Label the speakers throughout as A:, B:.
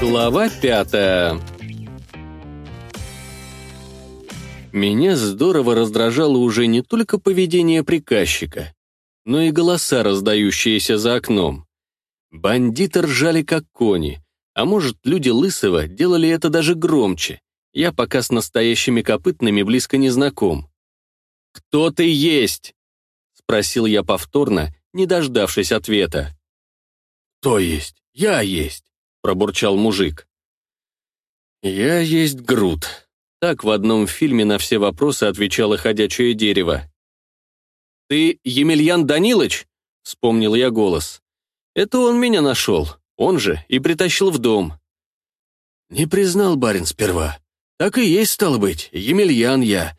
A: Глава пятая Меня здорово раздражало уже не только поведение приказчика, но и голоса, раздающиеся за окном. Бандиты ржали как кони, а может, люди Лысого делали это даже громче. Я пока с настоящими копытными близко не знаком. «Кто ты есть?» — спросил я повторно, не дождавшись ответа.
B: «Кто есть? Я есть!»
A: — пробурчал мужик. «Я есть Грут». Так в одном фильме на все вопросы отвечало ходячее дерево. «Ты Емельян Данилович?» — вспомнил я голос. «Это он меня нашел, он же и притащил в дом».
B: «Не признал барин сперва. Так и есть, стало быть, Емельян я.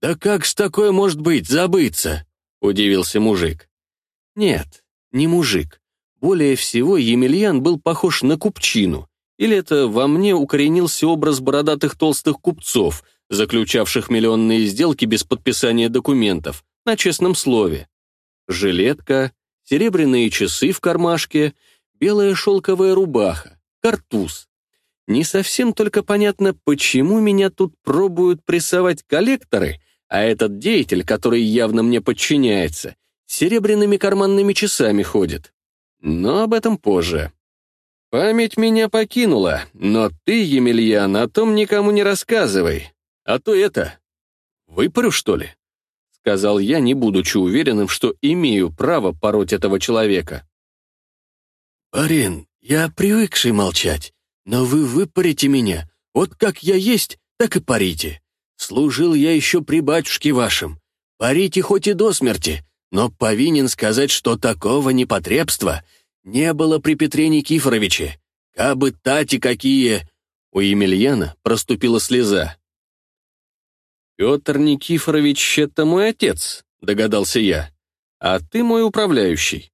B: Да как ж такое может быть, забыться?» — удивился мужик.
A: «Нет, не мужик. Более всего, Емельян был похож на купчину. Или это во мне укоренился образ бородатых толстых купцов, заключавших миллионные сделки без подписания документов, на честном слове. Жилетка, серебряные часы в кармашке, белая шелковая рубаха, картуз. Не совсем только понятно, почему меня тут пробуют прессовать коллекторы, а этот деятель, который явно мне подчиняется, серебряными карманными часами ходит. Но об этом позже. Память меня покинула, но ты, Емельян, о том никому не рассказывай. А то это... Выпарю, что ли? Сказал я, не будучи уверенным, что имею право пороть этого человека.
B: «Барин, я привыкший молчать, но вы выпарите меня. Вот как я есть, так и парите. Служил я еще при батюшке вашем. Парите хоть и до смерти, но повинен сказать, что такого непотребства не было при Петре Никифоровиче. Кабы тати какие...» У Емельяна проступила слеза.
A: «Петр Никифорович — это мой отец», — догадался я. «А ты мой управляющий».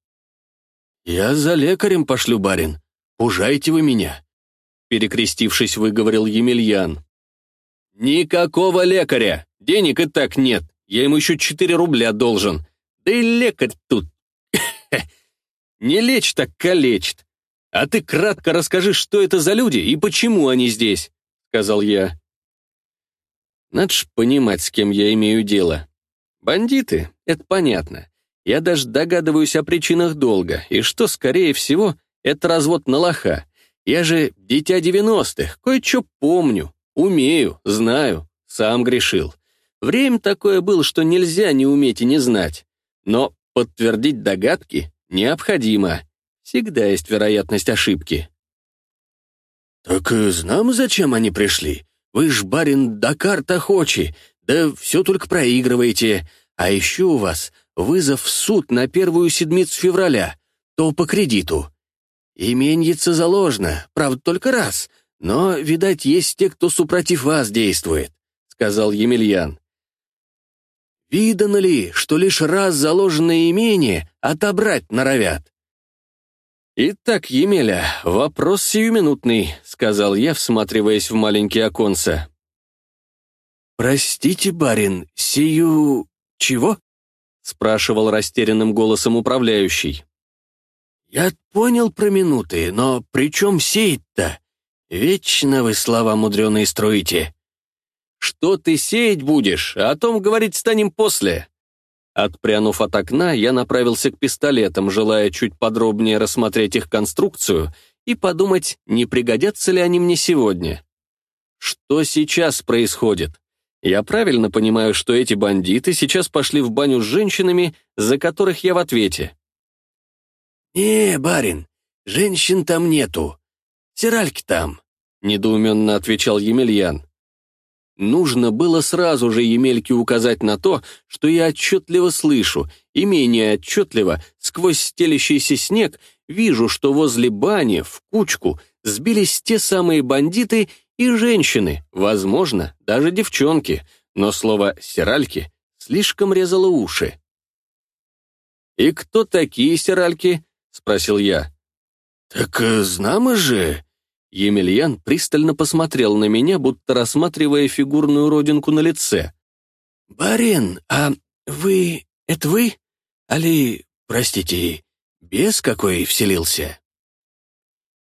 B: «Я за лекарем пошлю, барин. Пужайте вы меня», — перекрестившись, выговорил Емельян.
A: «Никакого лекаря! Денег и так нет. Я ему еще четыре рубля должен. Да и лекарь тут. Не лечь так калечит. А ты кратко расскажи, что это за люди и почему они здесь, сказал я. Надо ж понимать, с кем я имею дело. Бандиты, это понятно. Я даже догадываюсь о причинах долга, и что, скорее всего, это развод на лоха. Я же дитя девяностых, кое-что помню, умею, знаю, сам грешил. Время такое было, что нельзя не уметь и не знать. Но подтвердить догадки необходимо. Всегда есть вероятность ошибки.
B: «Так э, знам, зачем они пришли. Вы ж, барин, до хочи, да все только проигрываете. А еще у вас вызов в суд на первую седмицу февраля, то по кредиту. Именьица заложено, правда, только раз, но, видать, есть те, кто супротив вас действует», — сказал Емельян. Видано ли, что лишь раз заложенное имение отобрать норовят?
A: «Итак, Емеля, вопрос сиюминутный», — сказал я, всматриваясь в маленькие оконца.
B: «Простите, барин, сию... чего?» — спрашивал растерянным голосом управляющий. «Я понял про минуты, но при чем сеять-то? Вечно вы слова мудреные строите.
A: Что ты сеять будешь, а о том говорить станем после». Отпрянув от окна, я направился к пистолетам, желая чуть подробнее рассмотреть их конструкцию и подумать, не пригодятся ли они мне сегодня. Что сейчас происходит? Я правильно понимаю, что эти бандиты сейчас пошли в баню с женщинами, за которых я в ответе?
B: «Не, барин, женщин там нету. Сиральки там», — недоуменно отвечал Емельян.
A: Нужно было сразу же Емельке указать на то, что я отчетливо слышу, и менее отчетливо, сквозь стелящийся снег, вижу, что возле бани, в кучку, сбились те самые бандиты и женщины, возможно, даже девчонки, но слово «сиральки» слишком резало уши. «И кто такие сиральки?» — спросил я.
B: «Так э, знамо же»,
A: Емельян пристально посмотрел на меня, будто рассматривая фигурную родинку на лице.
B: «Барин, а вы... это вы? Али, простите, бес какой вселился?»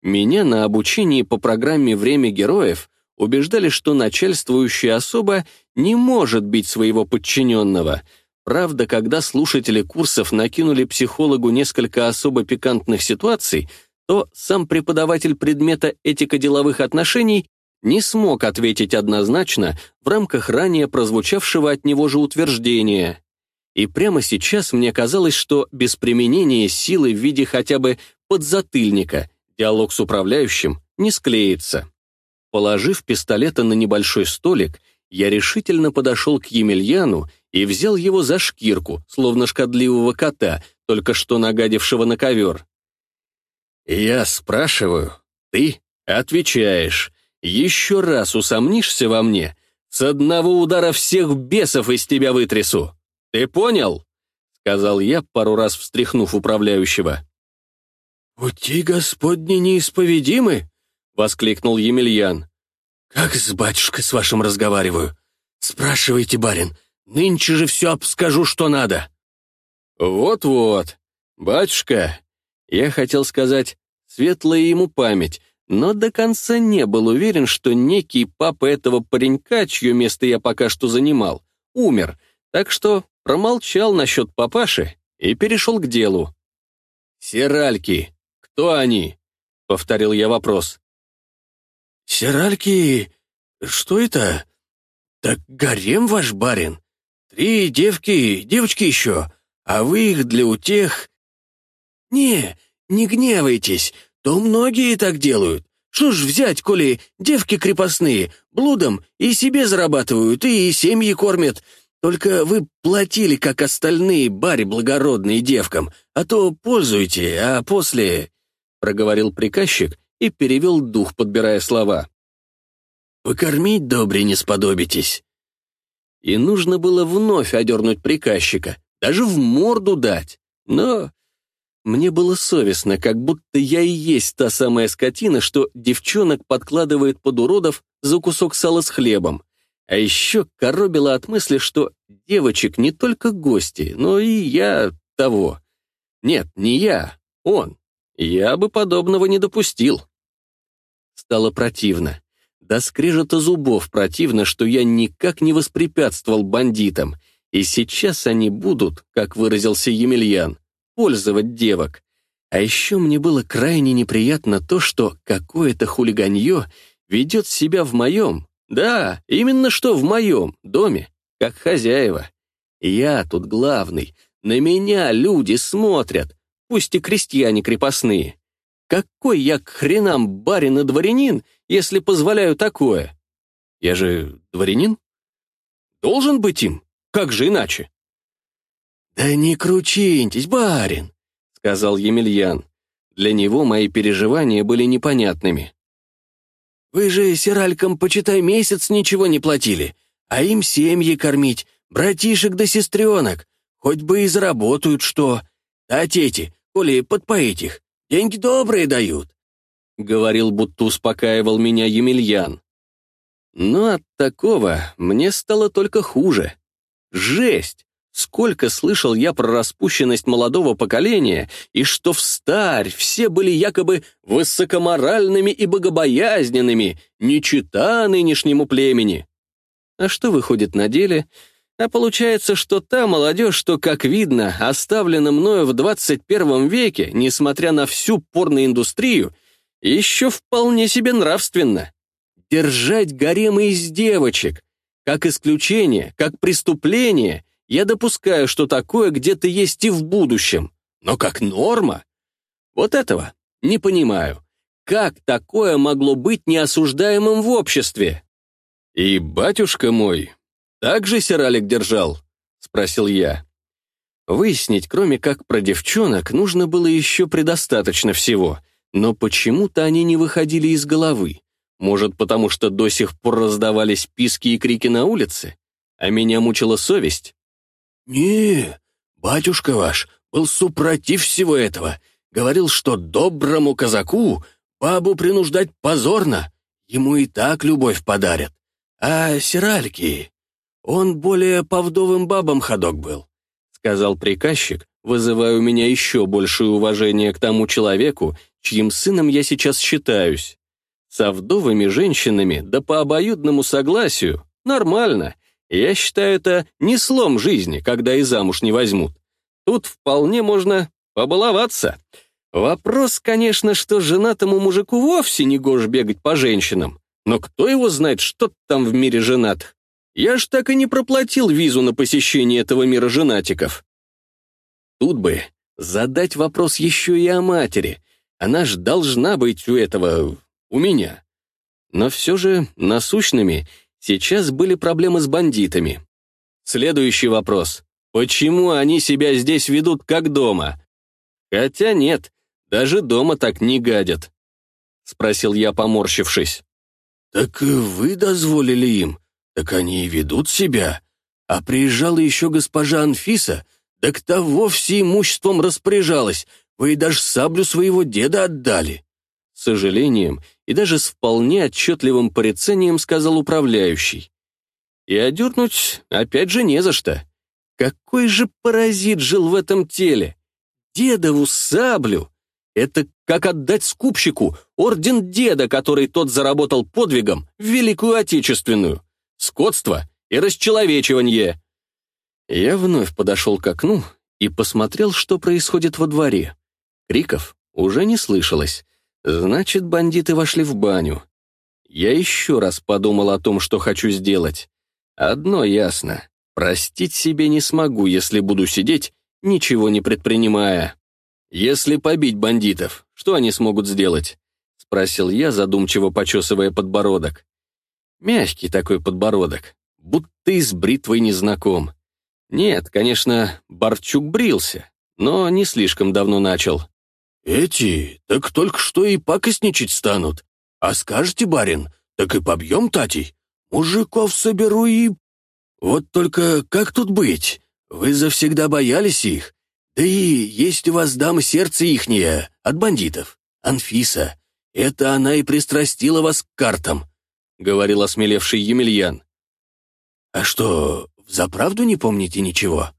A: Меня на обучении по программе «Время героев» убеждали, что начальствующая особа не может бить своего подчиненного. Правда, когда слушатели курсов накинули психологу несколько особо пикантных ситуаций, то сам преподаватель предмета этика деловых отношений не смог ответить однозначно в рамках ранее прозвучавшего от него же утверждения. И прямо сейчас мне казалось, что без применения силы в виде хотя бы подзатыльника диалог с управляющим не склеится. Положив пистолеты на небольшой столик, я решительно подошел к Емельяну и взял его за шкирку, словно шкодливого кота, только что нагадившего на ковер. «Я спрашиваю, ты отвечаешь. Еще раз усомнишься во мне, с одного удара всех бесов из тебя вытрясу. Ты понял?» — сказал я, пару раз встряхнув управляющего.
B: «Пути Господни неисповедимы?» — воскликнул Емельян. «Как с батюшкой с вашим разговариваю? Спрашивайте, барин, нынче же все обскажу, что надо».
A: «Вот-вот, батюшка, я хотел сказать, светлая ему память, но до конца не был уверен, что некий папа этого паренька, чье место я пока что занимал, умер, так что промолчал насчет папаши и перешел к делу. «Сиральки, кто они?» — повторил я вопрос.
B: «Сиральки? Что это? Так гарем ваш барин? Три девки, девочки еще, а вы их для утех «Не, не гневайтесь, то многие так делают. Что ж взять, коли девки крепостные, блудом и себе зарабатывают, и семьи кормят. Только вы платили, как остальные бари благородные девкам, а то пользуйте, а после...» Проговорил приказчик и перевел дух, подбирая слова. «Покормить добре не сподобитесь». И нужно было вновь одернуть приказчика, даже в морду дать. Но мне было совестно, как будто я и есть та самая скотина, что девчонок подкладывает под уродов за кусок сала с хлебом. А еще коробило от мысли, что девочек не только гости, но и я того. Нет, не я, он. Я бы подобного не допустил. Стало противно. До скрежета зубов противно, что я никак не воспрепятствовал бандитам, и сейчас они будут, как выразился Емельян, использовать девок. А еще мне было крайне неприятно то, что какое-то хулиганье ведет себя в моем, да, именно что в моем доме, как хозяева. Я тут главный, на меня люди смотрят, пусть и крестьяне крепостные. Какой я к хренам барин и дворянин, если позволяю такое? Я же дворянин? Должен быть им, как же иначе? «Да не кручиньтесь, барин», — сказал Емельян. Для него мои переживания были непонятными. «Вы же сиралькам, почитай, месяц ничего не платили, а им семьи кормить, братишек да сестренок, хоть бы и заработают что. А тети, коли подпоить их, деньги добрые дают», — говорил, будто успокаивал меня Емельян. Но от такого мне стало только хуже. Жесть! Сколько слышал я про распущенность молодого поколения, и что в старь все были якобы высокоморальными и богобоязненными, не чита нынешнему племени. А что выходит на деле? А получается, что та молодежь, что, как видно, оставлена мною в 21 веке, несмотря на всю порноиндустрию, еще вполне себе нравственно. Держать гаремы из девочек, как исключение, как преступление — я допускаю, что такое где-то есть и в будущем. Но как норма? Вот этого не понимаю. Как такое могло быть неосуждаемым в обществе? И батюшка мой также сералик держал? Спросил я. Выяснить, кроме как про девчонок, нужно было еще предостаточно всего, но почему-то они не выходили из головы. Может, потому что до сих пор раздавались писки и крики на улице? А меня мучила совесть? «Не, батюшка ваш был супротив всего этого. Говорил, что доброму казаку бабу принуждать позорно. Ему и так любовь подарят. А сиральки... Он более по вдовым бабам ходок был», — сказал приказчик, вызывая у меня еще большее уважение к тому человеку,
A: чьим сыном я сейчас считаюсь. Со вдовыми женщинами, да по обоюдному согласию, нормально. Я считаю это не слом жизни, когда и замуж не возьмут. Тут вполне можно побаловаться. Вопрос, конечно, что женатому мужику вовсе не гож бегать по женщинам. Но кто его знает, что там в мире женат? Я ж так и не проплатил визу на посещение этого мира женатиков. Тут бы задать вопрос еще и о матери. Она ж должна быть у этого, у меня. Но все же насущными сейчас были проблемы с бандитами. Следующий вопрос. Почему они себя здесь ведут как дома? Хотя нет, даже дома так не гадят. Спросил я, поморщившись.
B: «Так вы дозволили им, так они и ведут себя. А приезжала еще госпожа Анфиса, так того все имуществом распоряжалась, вы даже саблю своего деда отдали».
A: Сожалением и даже с вполне отчетливым порицанием сказал управляющий. И одернуть опять же не за что. Какой же паразит жил в этом теле? Дедову саблю! Это как отдать скупщику орден деда, который тот заработал подвигом в Великую Отечественную. Скотство и расчеловечивание. Я вновь подошел к окну и посмотрел, что происходит во дворе. Криков уже не слышалось. Значит, бандиты вошли в баню. Я еще раз подумал о том, что хочу сделать. Одно ясно. Простить себе не смогу, если буду сидеть, ничего не предпринимая. «Если побить бандитов, что они смогут сделать?» — спросил я, задумчиво почесывая подбородок. Мягкий такой подбородок, будто и с бритвой не знаком. Нет, конечно, Барчук брился, но не слишком давно начал.
B: «Эти так только что и пакостничать станут. А скажете, барин, так и побьем татей. Мужиков соберу и...» «Вот только как тут быть? Вы завсегда боялись их, да и есть у вас дама сердце ихнее, от бандитов, Анфиса. Это она и пристрастила вас к картам», — говорил осмелевший Емельян. «А что, взаправду не помните ничего?»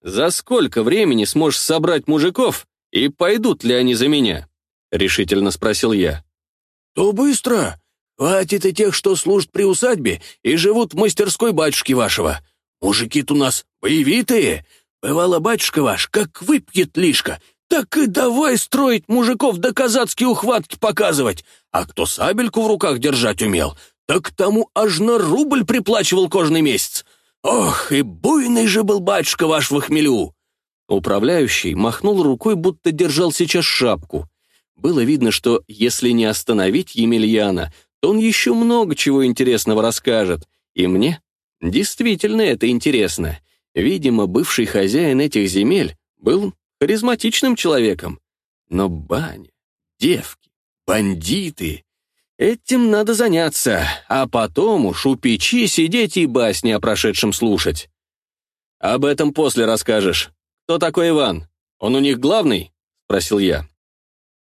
A: «За сколько времени сможешь собрать мужиков, и пойдут ли они за меня?» — решительно спросил я.
B: «То быстро. Хватит и тех, что служат при усадьбе и живут в мастерской батюшки вашего. Мужики-то у нас боевитые, Бывало, батюшка ваш, как выпьет лишка, так и давай строить мужиков да казацкие ухватки показывать. А кто сабельку в руках держать умел, так тому аж на рубль приплачивал кожный месяц. Ох, и буйный же был батюшка ваш в хмелю!»
A: Управляющий махнул рукой, будто держал сейчас шапку. Было видно, что если не остановить Емельяна, то он еще много чего интересного расскажет. И мне действительно это интересно. Видимо, бывший хозяин этих земель был харизматичным человеком. Но баня, девки, бандиты... Этим надо заняться, а потом уж у печи сидеть и басни о прошедшем слушать. Об этом после расскажешь. Кто такой Иван? Он у них главный? Спросил я.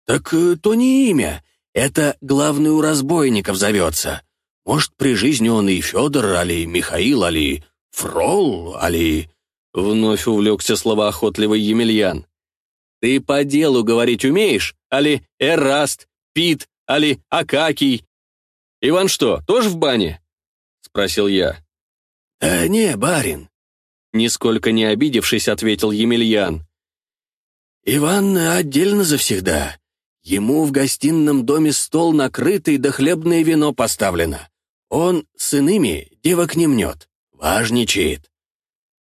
B: Так э, то не имя. Это главный у разбойников зовется. Может, при жизни он и Федор, али Михаил, али «Фрол, али...»
A: — вновь увлекся словоохотливый Емельян. «Ты по делу говорить умеешь, али Эраст, Пит, али Акакий? Иван что, тоже в бане?» — спросил я.
B: «Да не, барин», —
A: нисколько не обидевшись, ответил Емельян.
B: «Иван отдельно завсегда. Ему в гостином доме стол накрытый да хлебное вино поставлено. Он с иными девок не мнет. Важничает.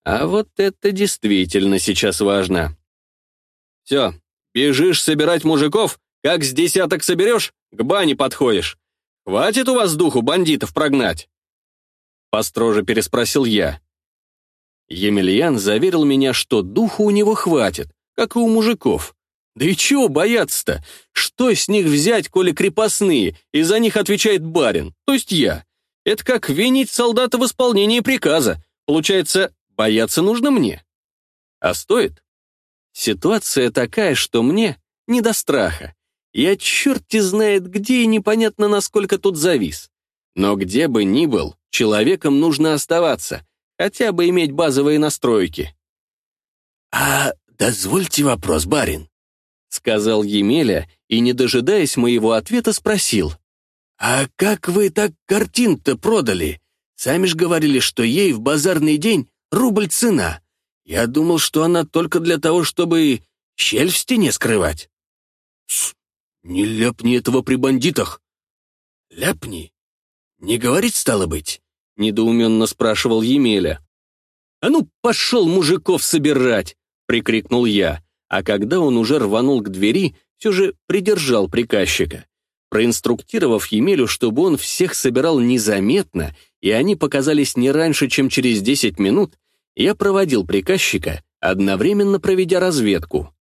A: А вот это действительно сейчас важно. Все, бежишь собирать мужиков, как с десяток соберешь, к бане подходишь. Хватит у вас духу бандитов прогнать? Построже переспросил я. Емельян заверил меня, что духу у него хватит, как и у мужиков. Да и чего бояться-то? Что с них взять, коли крепостные, и за них отвечает барин, то есть я? Это как винить солдата в исполнении приказа. Получается, бояться нужно мне. А стоит? Ситуация такая, что мне не до страха. Я черти знает где и непонятно, насколько тут завис. Но где бы ни был, человеком нужно оставаться, хотя бы иметь базовые настройки.
B: «А дозвольте вопрос, барин.
A: сказал Емеля и, не дожидаясь моего ответа, спросил.
B: «А как вы так картин-то продали? Сами ж говорили, что ей в базарный день рубль цена. Я думал, что она только для того, чтобы щель в стене скрывать».
A: Тс, «Не ляпни этого при бандитах!»
B: «Ляпни? Не говорить стало быть?»
A: — недоуменно спрашивал Емеля. «А ну, пошел мужиков собирать!» — прикрикнул я, а когда он уже рванул к двери, все же придержал приказчика. Проинструктировав Емелю, чтобы он всех собирал незаметно, и они показались не раньше, чем через 10 минут, я проводил приказчика, одновременно проведя разведку.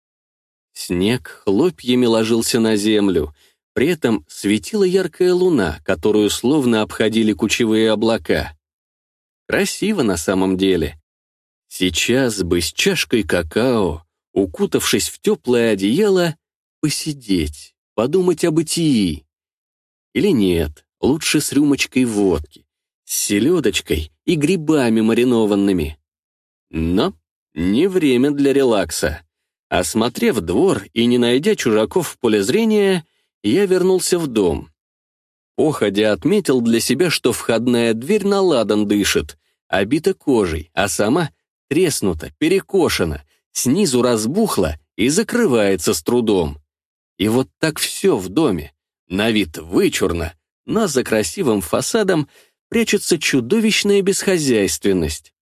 A: Снег хлопьями ложился на землю, при этом светила яркая луна, которую словно обходили кучевые облака. Красиво на самом деле. Сейчас бы с чашкой какао, укутавшись в теплое одеяло, посидеть, подумать о бытии. Или нет, лучше с рюмочкой водки, с селедочкой и грибами маринованными. Но не время для релакса. Осмотрев двор и не найдя чужаков в поле зрения, я вернулся в дом. Походя отметил для себя, что входная дверь на ладан дышит, обита кожей, а сама треснута, перекошена, снизу разбухла и закрывается с трудом. И вот так все в доме. На вид вычурно, но за красивым фасадом прячется чудовищная бесхозяйственность.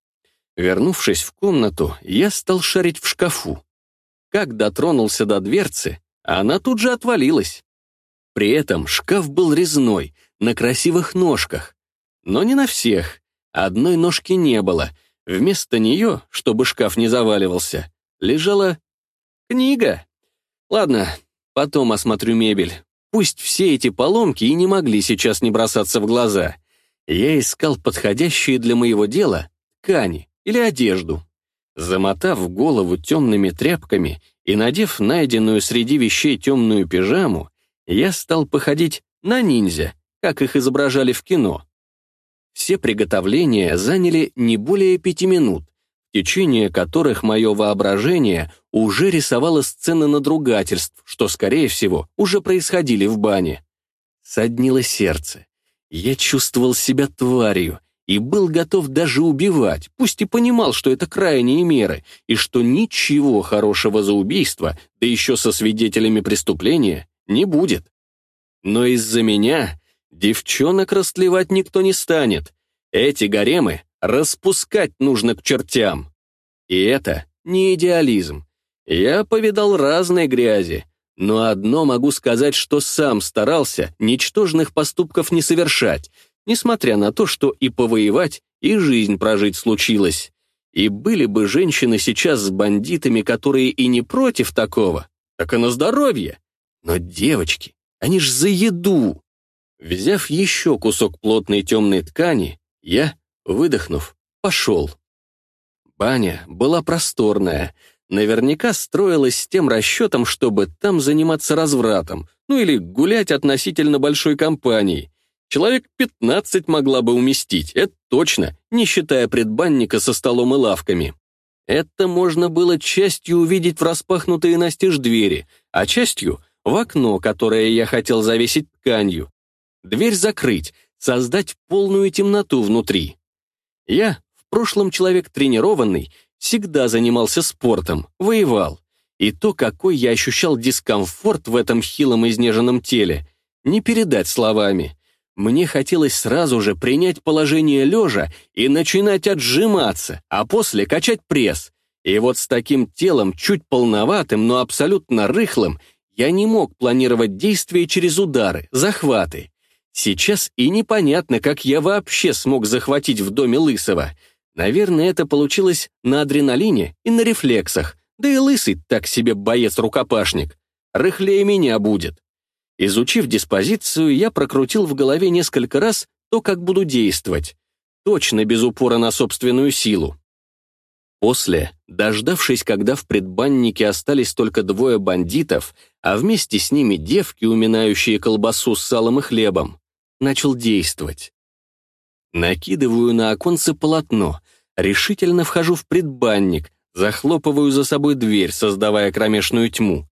A: Вернувшись в комнату, я стал шарить в шкафу. Как дотронулся до дверцы, она тут же отвалилась. При этом шкаф был резной, на красивых ножках. Но не на всех. Одной ножки не было. Вместо нее, чтобы шкаф не заваливался, лежала книга. Ладно, потом осмотрю мебель. Пусть все эти поломки и не могли сейчас не бросаться в глаза. Я искал подходящие для моего дела ткани или одежду. Замотав голову темными тряпками и надев найденную среди вещей темную пижаму, я стал походить на ниндзя, как их изображали в кино. Все приготовления заняли не более пяти минут, в течение которых мое воображение уже рисовало сцены надругательств, что, скорее всего, уже происходили в бане. Соднило сердце. Я чувствовал себя тварью и был готов даже убивать, пусть и понимал, что это крайние меры, и что ничего хорошего за убийство, да еще со свидетелями преступления, не будет. Но из-за меня девчонок растлевать никто не станет. Эти гаремы распускать нужно к чертям. И это не идеализм. Я повидал разной грязи, но одно могу сказать, что сам старался ничтожных поступков не совершать, несмотря на то, что и повоевать, и жизнь прожить случилось. И были бы женщины сейчас с бандитами, которые и не против такого, так и на здоровье. Но девочки, они ж за еду. Взяв еще кусок плотной темной ткани, я, выдохнув, пошел. Баня была просторная, наверняка строилась с тем расчетом, чтобы там заниматься развратом, ну или гулять относительно большой компанией. Человек 15 могла бы уместить, это точно, не считая предбанника со столом и лавками. Это можно было частью увидеть в распахнутые настежь двери, а частью — в окно, которое я хотел завесить тканью. Дверь закрыть, создать полную темноту внутри. Я, в прошлом человек тренированный, всегда занимался спортом, воевал. И то, какой я ощущал дискомфорт в этом хилом изнеженном теле, не передать словами. Мне хотелось сразу же принять положение лежа и начинать отжиматься, а после качать пресс. И вот с таким телом, чуть полноватым, но абсолютно рыхлым, я не мог планировать действия через удары, захваты. Сейчас и непонятно, как я вообще смог захватить в доме Лысого. Наверное, это получилось на адреналине и на рефлексах. Да и Лысый так себе боец-рукопашник. Рыхлее меня будет. Изучив диспозицию, я прокрутил в голове несколько раз то, как буду действовать. Точно без упора на собственную силу. После, дождавшись, когда в предбаннике остались только двое бандитов, а вместе с ними девки, уминающие колбасу с салом и хлебом, начал действовать. Накидываю на оконце полотно, решительно вхожу в предбанник, захлопываю за собой дверь, создавая кромешную тьму.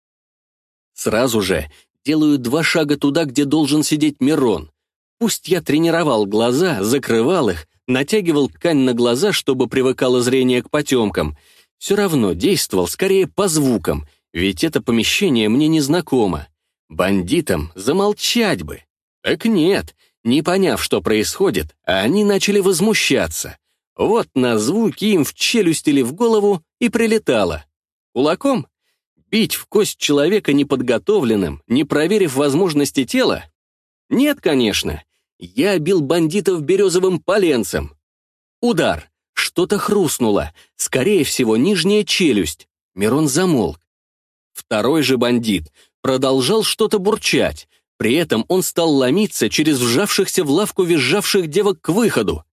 A: Сразу же делаю два шага туда, где должен сидеть Мирон. Пусть я тренировал глаза, закрывал их, натягивал ткань на глаза, чтобы привыкало зрение к потемкам. Все равно действовал скорее по звукам, ведь это помещение мне не знакомо. Бандитам замолчать бы. Так нет, не поняв, что происходит, они начали возмущаться. Вот на звуки им в челюсть или в голову и прилетало. Кулаком? Бить в кость человека неподготовленным, не проверив возможности тела? Нет, конечно. Я бил бандитов березовым поленцем. Удар. Что-то хрустнуло. Скорее всего, нижняя челюсть. Мирон замолк. Второй же бандит продолжал что-то бурчать. При этом он стал ломиться через вжавшихся в лавку визжавших девок к выходу.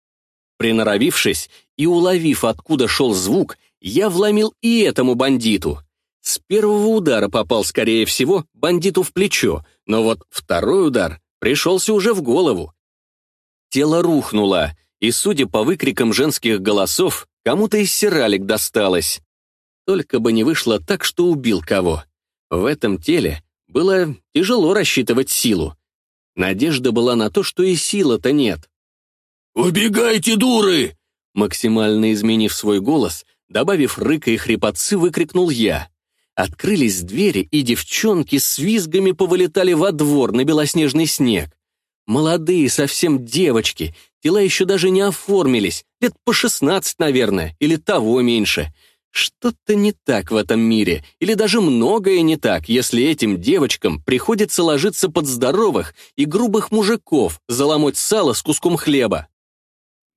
A: Приноровившись и уловив, откуда шел звук, я вломил и этому бандиту. С первого удара попал, скорее всего, бандиту в плечо, но вот второй удар пришелся уже в голову. Тело рухнуло, и, судя по выкрикам женских голосов, кому-то из сиралик досталось. Только бы не вышло так, что убил кого. В этом теле было тяжело рассчитывать силу. Надежда была на то, что и сила-то нет.
B: «Убегайте, дуры!»
A: Максимально изменив свой голос, добавив рыка и хрипотцы, выкрикнул я. Открылись двери, и девчонки с визгами повылетали во двор на белоснежный снег. Молодые совсем девочки, тела еще даже не оформились, лет по шестнадцать, наверное, или того меньше. Что-то не так в этом мире, или даже многое не так, если этим девочкам приходится ложиться под здоровых и грубых мужиков, заломать сало с куском хлеба.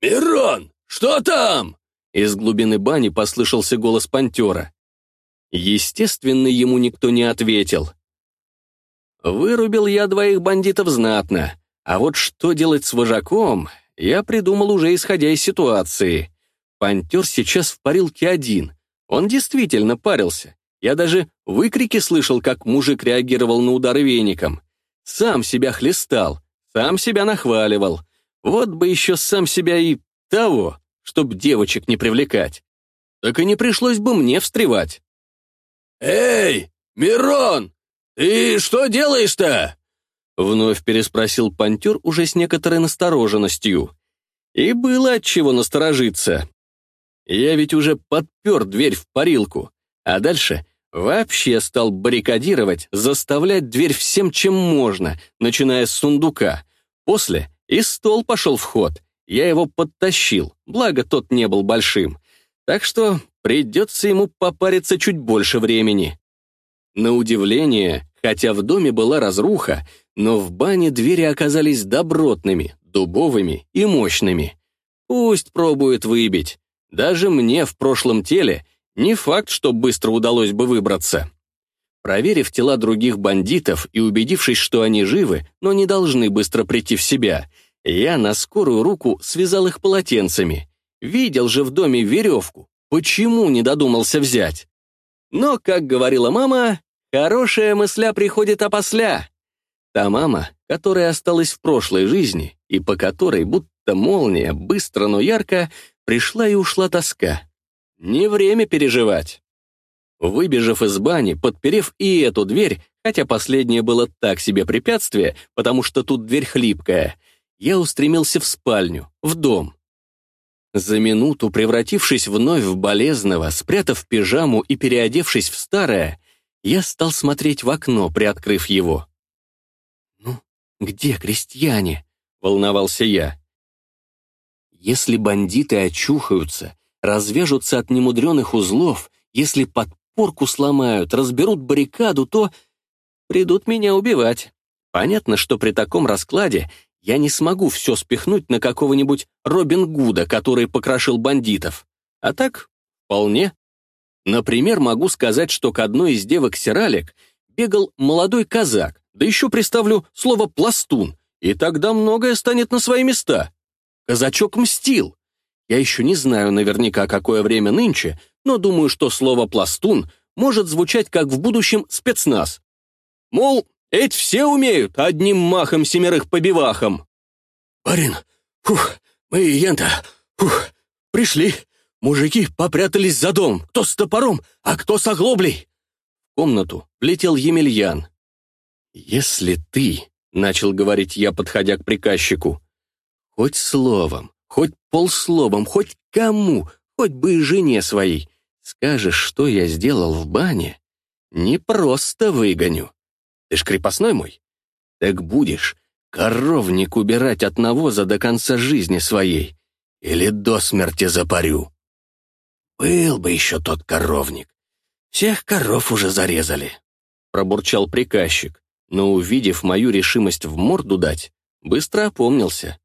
B: «Мирон, что там?»
A: Из глубины бани послышался голос пантера. Естественно, ему никто не ответил. Вырубил я двоих бандитов знатно, а вот что делать с вожаком, я придумал уже исходя из ситуации. Пантер сейчас в парилке один. Он действительно парился. Я даже выкрики слышал, как мужик реагировал на удары веником. Сам себя хлестал, сам себя нахваливал. Вот бы еще сам себя и того, чтоб девочек не привлекать. Так и не пришлось бы мне встревать.
B: «Эй, Мирон, ты что делаешь-то?»
A: Вновь переспросил пантер уже с некоторой настороженностью. И было от чего насторожиться. Я ведь уже подпер дверь в парилку, а дальше вообще стал баррикадировать, заставлять дверь всем, чем можно, начиная с сундука. После и стол пошел в ход. Я его подтащил, благо тот не был большим. Так что придется ему попариться чуть больше времени. На удивление, хотя в доме была разруха, но в бане двери оказались добротными, дубовыми и мощными. Пусть пробует выбить. Даже мне в прошлом теле не факт, что быстро удалось бы выбраться. Проверив тела других бандитов и убедившись, что они живы, но не должны быстро прийти в себя, я на скорую руку связал их полотенцами. Видел же в доме веревку. Почему не додумался взять? Но, как говорила мама, хорошая мысля приходит опосля. Та мама, которая осталась в прошлой жизни и по которой, будто молния, быстро, но ярко, пришла и ушла тоска. Не время переживать. Выбежав из бани, подперев и эту дверь, хотя последнее было так себе препятствие, потому что тут дверь хлипкая, я устремился в спальню, в дом. За минуту, превратившись вновь в болезного, спрятав пижаму и переодевшись в старое, я стал смотреть в окно, приоткрыв его. «Где крестьяне?» — волновался я. Если бандиты очухаются, развяжутся от немудреных узлов, если подпорку сломают, разберут баррикаду, то придут меня убивать. Понятно, что при таком раскладе я не смогу все спихнуть на какого-нибудь Робин Гуда, который покрошил бандитов. А так, вполне. Например, могу сказать, что к одной из девок Сиралек бегал молодой казак, да еще приставлю слово «пластун», и тогда многое станет на свои места. Казачок мстил. Я еще не знаю наверняка, какое время нынче, но думаю, что слово «пластун» может звучать как в будущем спецназ. Мол, эти все умеют одним махом семерых побивахом.
B: «Барин, фух, мы, Янта, фух, пришли. Мужики попрятались за дом, кто с топором, а кто с оглоблей».
A: В комнату влетел Емельян. «Если ты, — начал говорить я, подходя к приказчику, — хоть словом, хоть полсловом, хоть кому, хоть бы и жене своей, скажешь, что я сделал в бане, не просто выгоню. Ты ж крепостной мой? Так будешь коровник убирать от навоза до конца жизни своей или до смерти запарю. Был бы еще тот коровник. Всех коров уже зарезали, — пробурчал приказчик, но, увидев мою решимость в морду дать, быстро опомнился.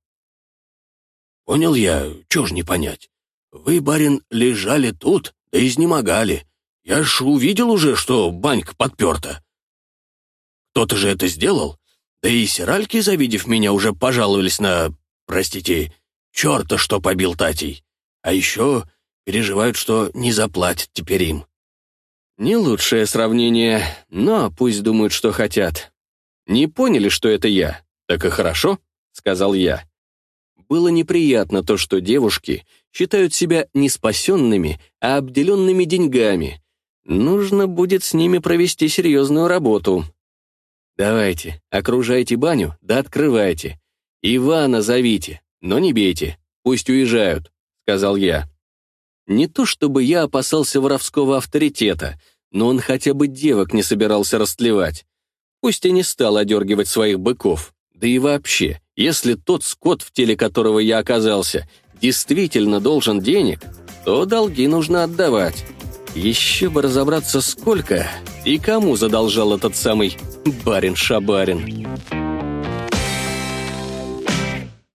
A: «Понял я, чего ж не понять. Вы, барин, лежали тут, да изнемогали. Я ж увидел уже, что банька подперта. Кто-то же это сделал. Да и сиральки, завидев меня, уже пожаловались на, простите, черта, что побил Татей. А еще переживают, что не заплатят теперь им. Не лучшее сравнение, но пусть думают, что хотят. Не поняли, что это я? Так и хорошо, сказал я. Было неприятно то, что девушки считают себя не спасенными, а обделенными деньгами. Нужно будет с ними провести серьезную работу. Давайте, окружайте баню, да открывайте. Ивана зовите, но не бейте, пусть уезжают, сказал я. Не то чтобы я опасался воровского авторитета, но он хотя бы девок не собирался растлевать. Пусть и не стал одергивать своих быков. Да и вообще, если тот скот, в теле которого я оказался, действительно должен денег, то долги нужно отдавать. Еще бы разобраться, сколько и кому задолжал этот самый барин-шабарин.